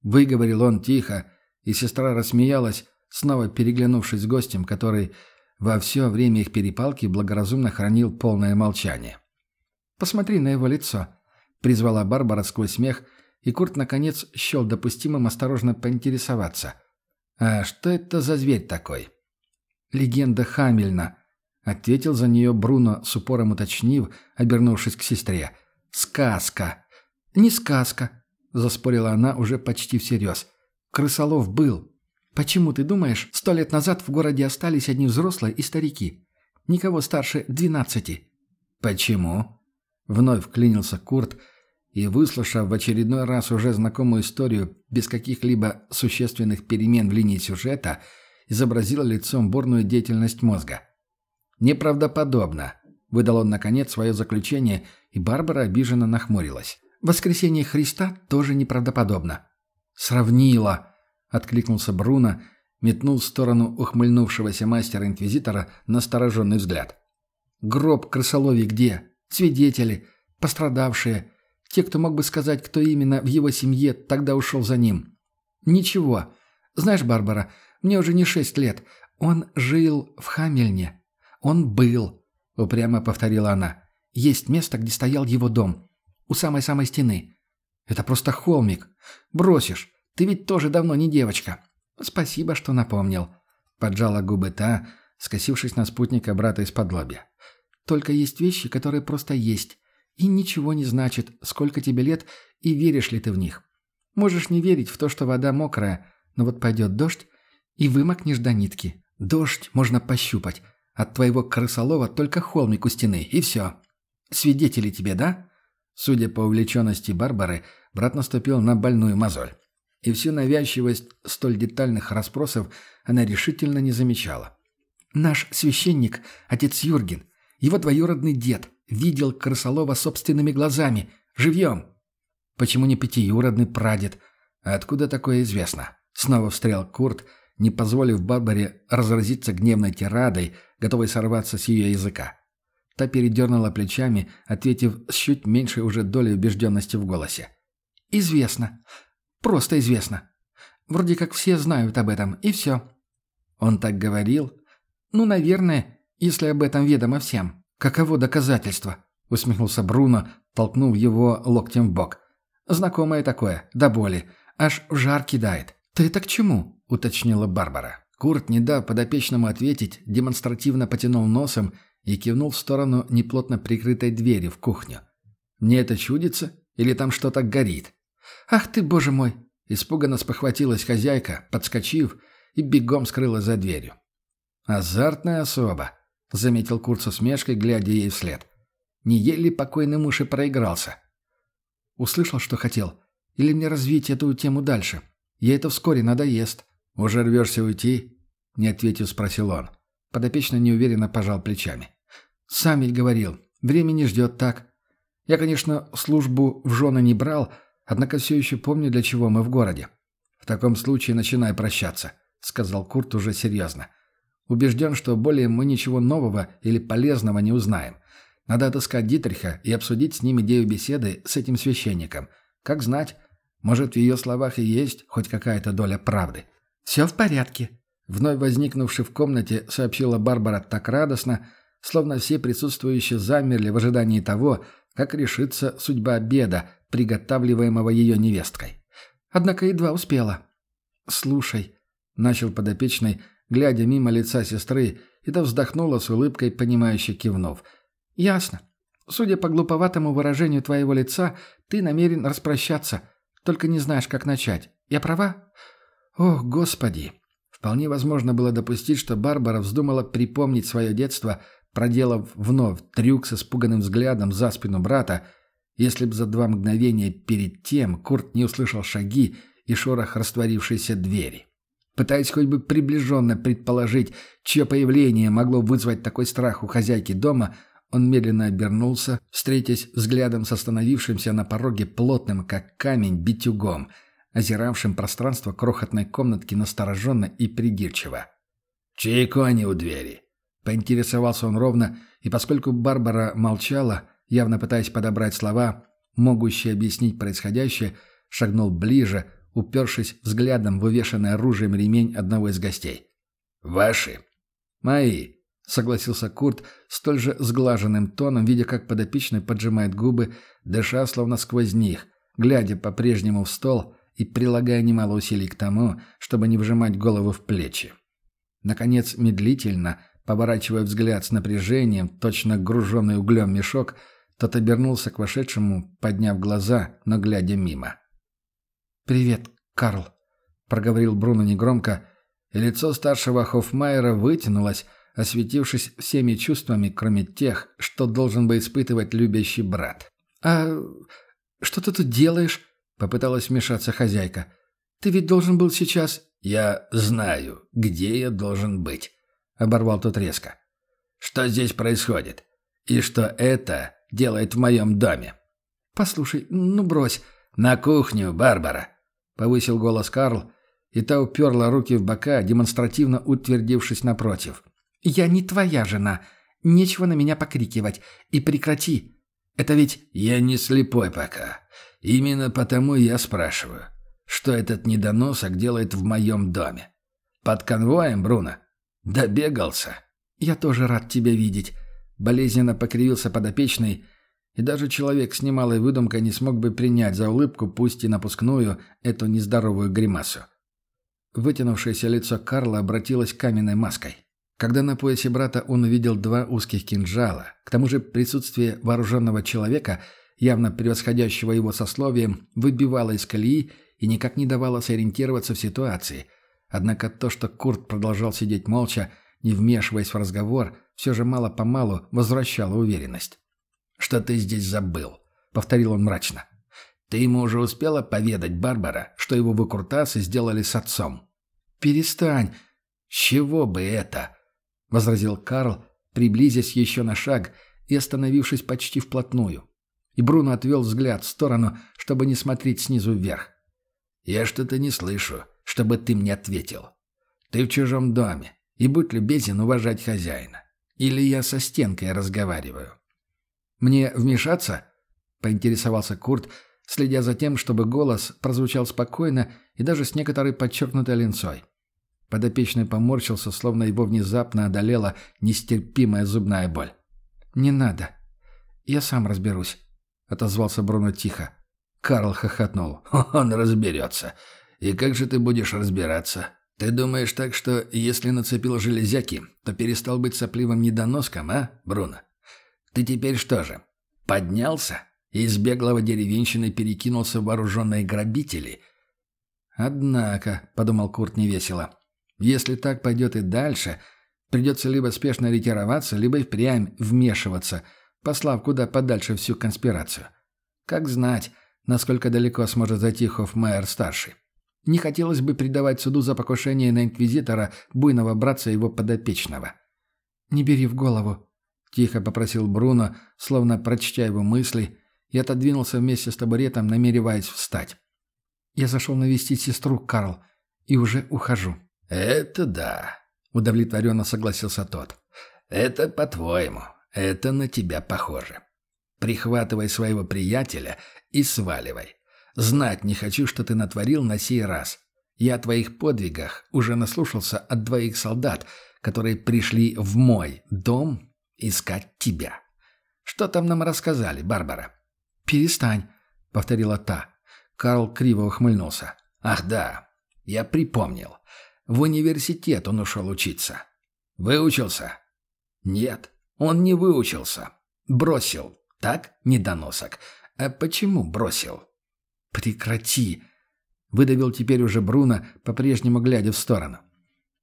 выговорил он тихо, и сестра рассмеялась, снова переглянувшись с гостем, который во все время их перепалки благоразумно хранил полное молчание. «Посмотри на его лицо. Призвала Барбара сквозь смех, и Курт, наконец, счел допустимым осторожно поинтересоваться. «А что это за зверь такой?» «Легенда Хамельна», — ответил за нее Бруно, с упором уточнив, обернувшись к сестре. «Сказка». «Не сказка», — заспорила она уже почти всерьез. «Крысолов был. Почему, ты думаешь, сто лет назад в городе остались одни взрослые и старики? Никого старше двенадцати». «Почему?» — вновь вклинился Курт, — и, выслушав в очередной раз уже знакомую историю без каких-либо существенных перемен в линии сюжета, изобразила лицом бурную деятельность мозга. «Неправдоподобно», — Выдал он, наконец, свое заключение, и Барбара обиженно нахмурилась. «Воскресение Христа тоже неправдоподобно». «Сравнила!» — откликнулся Бруно, метнул в сторону ухмыльнувшегося мастера-инквизитора настороженный взгляд. «Гроб крысоловий где? Свидетели? Пострадавшие? Те, кто мог бы сказать, кто именно в его семье тогда ушел за ним?» «Ничего. Знаешь, Барбара, мне уже не шесть лет. Он жил в Хамельне. Он был. — упрямо повторила она. «Есть место, где стоял его дом. У самой-самой стены. Это просто холмик. Бросишь. Ты ведь тоже давно не девочка. Спасибо, что напомнил». Поджала губы та, скосившись на спутника брата из-под лобья. «Только есть вещи, которые просто есть. И ничего не значит, сколько тебе лет и веришь ли ты в них. Можешь не верить в то, что вода мокрая, но вот пойдет дождь, и вымокнешь до нитки. Дождь можно пощупать, от твоего крысолова только холмик у стены, и все. Свидетели тебе, да?» Судя по увлеченности Барбары, брат наступил на больную мозоль. И всю навязчивость столь детальных расспросов она решительно не замечала. «Наш священник, отец Юрген, его двоюродный дед, видел крысолова собственными глазами, живьем. Почему не пятиюродный прадед? А откуда такое известно?» Снова встрял Курт, не позволив Барбаре разразиться гневной тирадой, готовой сорваться с ее языка. Та передернула плечами, ответив с чуть меньшей уже долей убежденности в голосе. «Известно. Просто известно. Вроде как все знают об этом, и все». «Он так говорил?» «Ну, наверное, если об этом ведомо всем. Каково доказательство?» — усмехнулся Бруно, толкнув его локтем в бок. «Знакомое такое, до боли. Аж в жар кидает. Ты это к чему?» — уточнила Барбара. Курт, не дав подопечному ответить, демонстративно потянул носом и кивнул в сторону неплотно прикрытой двери в кухню. «Мне это чудится? Или там что-то горит?» «Ах ты, боже мой!» Испуганно спохватилась хозяйка, подскочив, и бегом скрылась за дверью. «Азартная особа», — заметил Курт с усмешкой, глядя ей вслед. «Не еле покойный муж и проигрался». «Услышал, что хотел? Или мне развить эту тему дальше? Ей это вскоре надоест». «Уже рвешься уйти?» — не ответив, спросил он. Подопечно неуверенно пожал плечами. «Сам ведь говорил, время не ждет так. Я, конечно, службу в жены не брал, однако все еще помню, для чего мы в городе. В таком случае начинай прощаться», — сказал Курт уже серьезно. «Убежден, что более мы ничего нового или полезного не узнаем. Надо отыскать Дитриха и обсудить с ним идею беседы с этим священником. Как знать, может, в ее словах и есть хоть какая-то доля правды». «Все в порядке», — вновь возникнувший в комнате сообщила Барбара так радостно, словно все присутствующие замерли в ожидании того, как решится судьба обеда, приготавливаемого ее невесткой. Однако едва успела. «Слушай», — начал подопечный, глядя мимо лица сестры, и та вздохнула с улыбкой, понимающе кивнув. «Ясно. Судя по глуповатому выражению твоего лица, ты намерен распрощаться, только не знаешь, как начать. Я права?» Ох, господи! Вполне возможно было допустить, что Барбара вздумала припомнить свое детство, проделав вновь трюк с испуганным взглядом за спину брата, если бы за два мгновения перед тем Курт не услышал шаги и шорох растворившейся двери. Пытаясь хоть бы приближенно предположить, чье появление могло вызвать такой страх у хозяйки дома, он медленно обернулся, встретясь взглядом с остановившимся на пороге плотным, как камень, битюгом — озиравшим пространство крохотной комнатки настороженно и придирчиво. «Чайку они у двери?» Поинтересовался он ровно, и поскольку Барбара молчала, явно пытаясь подобрать слова, могущие объяснить происходящее, шагнул ближе, упершись взглядом в увешанный оружием ремень одного из гостей. «Ваши?» «Мои», — согласился Курт столь же сглаженным тоном, видя, как подопечный поджимает губы, дыша словно сквозь них, глядя по-прежнему в стол и прилагая немало усилий к тому, чтобы не вжимать голову в плечи. Наконец, медлительно, поворачивая взгляд с напряжением, точно груженный углем мешок, тот обернулся к вошедшему, подняв глаза, но глядя мимо. «Привет, Карл», — проговорил Бруно негромко, и лицо старшего Хоффмайера вытянулось, осветившись всеми чувствами, кроме тех, что должен бы испытывать любящий брат. «А что ты тут делаешь?» Попыталась вмешаться хозяйка. «Ты ведь должен был сейчас...» «Я знаю, где я должен быть», — оборвал тот резко. «Что здесь происходит? И что это делает в моем доме?» «Послушай, ну брось». «На кухню, Барбара!» — повысил голос Карл, и та уперла руки в бока, демонстративно утвердившись напротив. «Я не твоя жена. Нечего на меня покрикивать. И прекрати. Это ведь...» «Я не слепой пока. Именно потому я спрашиваю, что этот недоносок делает в моем доме. Под конвоем, Бруно? Добегался?» «Я тоже рад тебя видеть». Болезненно покривился подопечный, и даже человек с немалой выдумкой не смог бы принять за улыбку, пусть и напускную, эту нездоровую гримасу. Вытянувшееся лицо Карла обратилось каменной маской. Когда на поясе брата он увидел два узких кинжала, к тому же присутствие вооруженного человека, явно превосходящего его сословием, выбивало из колеи и никак не давало сориентироваться в ситуации. Однако то, что Курт продолжал сидеть молча, не вмешиваясь в разговор, все же мало-помалу возвращало уверенность. «Что ты здесь забыл?» — повторил он мрачно. «Ты ему уже успела поведать, Барбара, что его выкрутасы сделали с отцом?» «Перестань!» «С чего бы это?» возразил Карл, приблизясь еще на шаг и остановившись почти вплотную. И Бруно отвел взгляд в сторону, чтобы не смотреть снизу вверх. «Я что-то не слышу, чтобы ты мне ответил. Ты в чужом доме, и будь любезен уважать хозяина. Или я со стенкой разговариваю». «Мне вмешаться?» — поинтересовался Курт, следя за тем, чтобы голос прозвучал спокойно и даже с некоторой подчеркнутой ленцой. Подопечный поморщился, словно его внезапно одолела нестерпимая зубная боль. «Не надо. Я сам разберусь», — отозвался Бруно тихо. Карл хохотнул. (laughs) «Он разберется. И как же ты будешь разбираться? Ты думаешь так, что если нацепил железяки, то перестал быть сопливым недоноском, а, Бруно? Ты теперь что же, поднялся и из беглого деревенщины перекинулся в вооруженные грабители?» «Однако», — подумал Курт невесело, — если так пойдет и дальше, придется либо спешно ретироваться, либо впрямь вмешиваться, послав куда подальше всю конспирацию. Как знать, насколько далеко сможет зайти Хоффмайер-старший. Не хотелось бы предавать суду за покушение на инквизитора буйного братца его подопечного. «Не бери в голову», — тихо попросил Бруно, словно прочтя его мысли, и отодвинулся вместе с табуретом, намереваясь встать. «Я зашел навестить сестру, Карл, и уже ухожу». «Это да», — удовлетворенно согласился тот. «Это по-твоему. Это на тебя похоже. Прихватывай своего приятеля и сваливай. Знать не хочу, что ты натворил на сей раз. Я о твоих подвигах уже наслушался от двоих солдат, которые пришли в мой дом искать тебя. Что там нам рассказали, Барбара?» «Перестань», — повторила та. Карл криво ухмыльнулся. «Ах да, я припомнил. В университет он ушел учиться. Выучился? Нет, он не выучился. Бросил. Так, недоносок. А почему бросил? Прекрати. Выдавил теперь уже Бруно, по-прежнему глядя в сторону.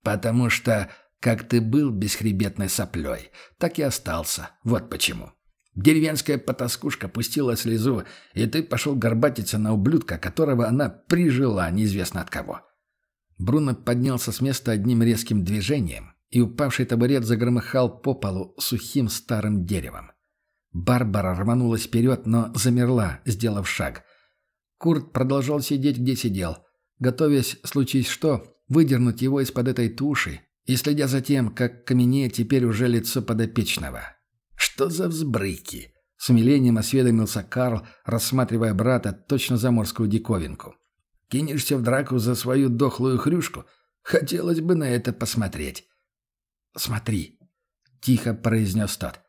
Потому что, как ты был бесхребетной соплей, так и остался. Вот почему. Деревенская потаскушка пустила слезу, и ты пошел горбатиться на ублюдка, которого она прижила неизвестно от кого. Бруно поднялся с места одним резким движением, и упавший табурет загромыхал по полу сухим старым деревом. Барбара рванулась вперед, но замерла, сделав шаг. Курт продолжал сидеть, где сидел, готовясь, случись что, выдернуть его из-под этой туши и следя за тем, как каменеет теперь уже лицо подопечного. «Что за взбрыки?» — с умилением осведомился Карл, рассматривая брата, точно заморскую диковинку. Кинешься в драку за свою дохлую хрюшку? Хотелось бы на это посмотреть. «Смотри», — тихо произнес тот.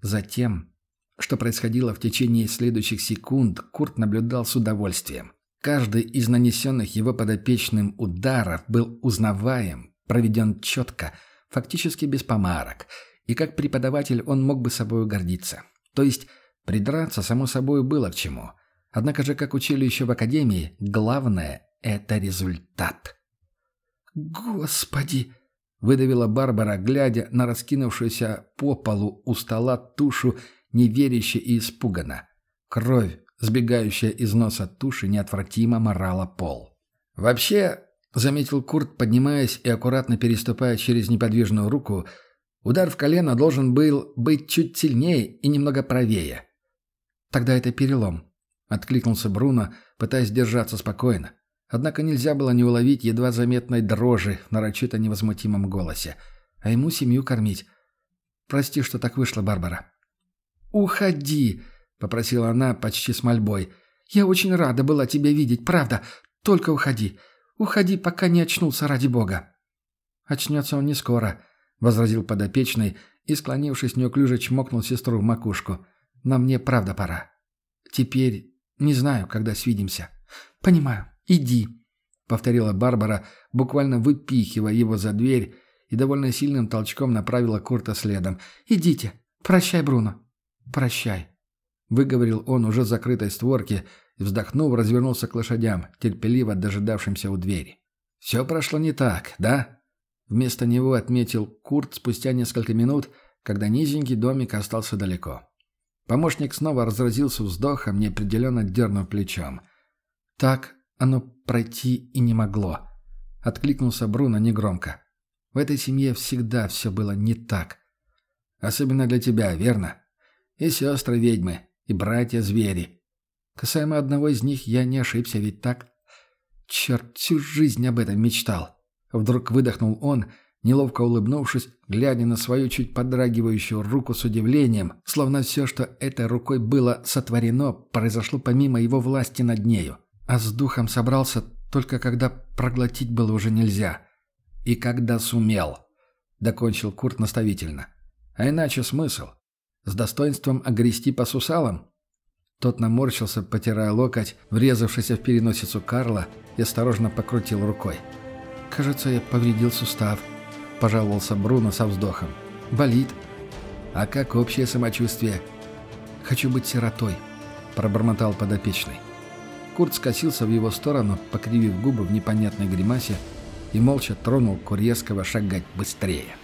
Затем, что происходило в течение следующих секунд, Курт наблюдал с удовольствием. Каждый из нанесенных его подопечным ударов был узнаваем, проведен четко, фактически без помарок, и как преподаватель он мог бы собой гордиться. То есть придраться, само собой, было к чему. Однако же, как учили еще в академии, главное — это результат. «Господи!» — выдавила Барбара, глядя на раскинувшуюся по полу у стола тушу, неверяще и испуганно. Кровь, сбегающая из носа туши, неотвратимо морала пол. «Вообще», — заметил Курт, поднимаясь и аккуратно переступая через неподвижную руку, Удар в колено должен был быть чуть сильнее и немного правее. «Тогда это перелом», — откликнулся Бруно, пытаясь держаться спокойно. Однако нельзя было не уловить едва заметной дрожи в нарочито невозмутимом голосе. А ему семью кормить. «Прости, что так вышло, Барбара». «Уходи!» — попросила она почти с мольбой. «Я очень рада была тебя видеть, правда. Только уходи. Уходи, пока не очнулся, ради бога». «Очнется он не скоро», — возразил подопечный и, склонившись неуклюже, чмокнул сестру в макушку. «Но мне правда пора. Теперь не знаю, когда свидимся». «Понимаю. Иди», — повторила Барбара, буквально выпихивая его за дверь и довольно сильным толчком направила Курта следом. «Идите. Прощай, Бруно. Прощай». Выговорил он уже закрытой створке и, вздохнув, развернулся к лошадям, терпеливо дожидавшимся у двери. «Все прошло не так, да?» Вместо него отметил Курт спустя несколько минут, когда низенький домик остался далеко. Помощник снова разразился вздохом, неопределенно дернув плечом. «Так оно пройти и не могло», — откликнулся Бруно негромко. «В этой семье всегда все было не так. Особенно для тебя, верно? И сестры ведьмы, и братья-звери. Касаемо одного из них я не ошибся, ведь так? Черт, всю жизнь об этом мечтал. Вдруг выдохнул он, неловко улыбнувшись, глядя на свою чуть подрагивающую руку с удивлением, словно все, что этой рукой было сотворено, произошло помимо его власти над нею. А с духом собрался только когда проглотить было уже нельзя. И когда сумел. Докончил Курт наставительно. А иначе смысл? С достоинством огрести по сусалам? Тот наморщился, потирая локоть, врезавшийся в переносицу Карла, и осторожно покрутил рукой. «Кажется, я повредил сустав», — пожаловался Бруно со вздохом. «Болит». «А как общее самочувствие?» «Хочу быть сиротой», — пробормотал подопечный. Курт скосился в его сторону, покривив губы в непонятной гримасе, и молча тронул Курьерского шагать быстрее.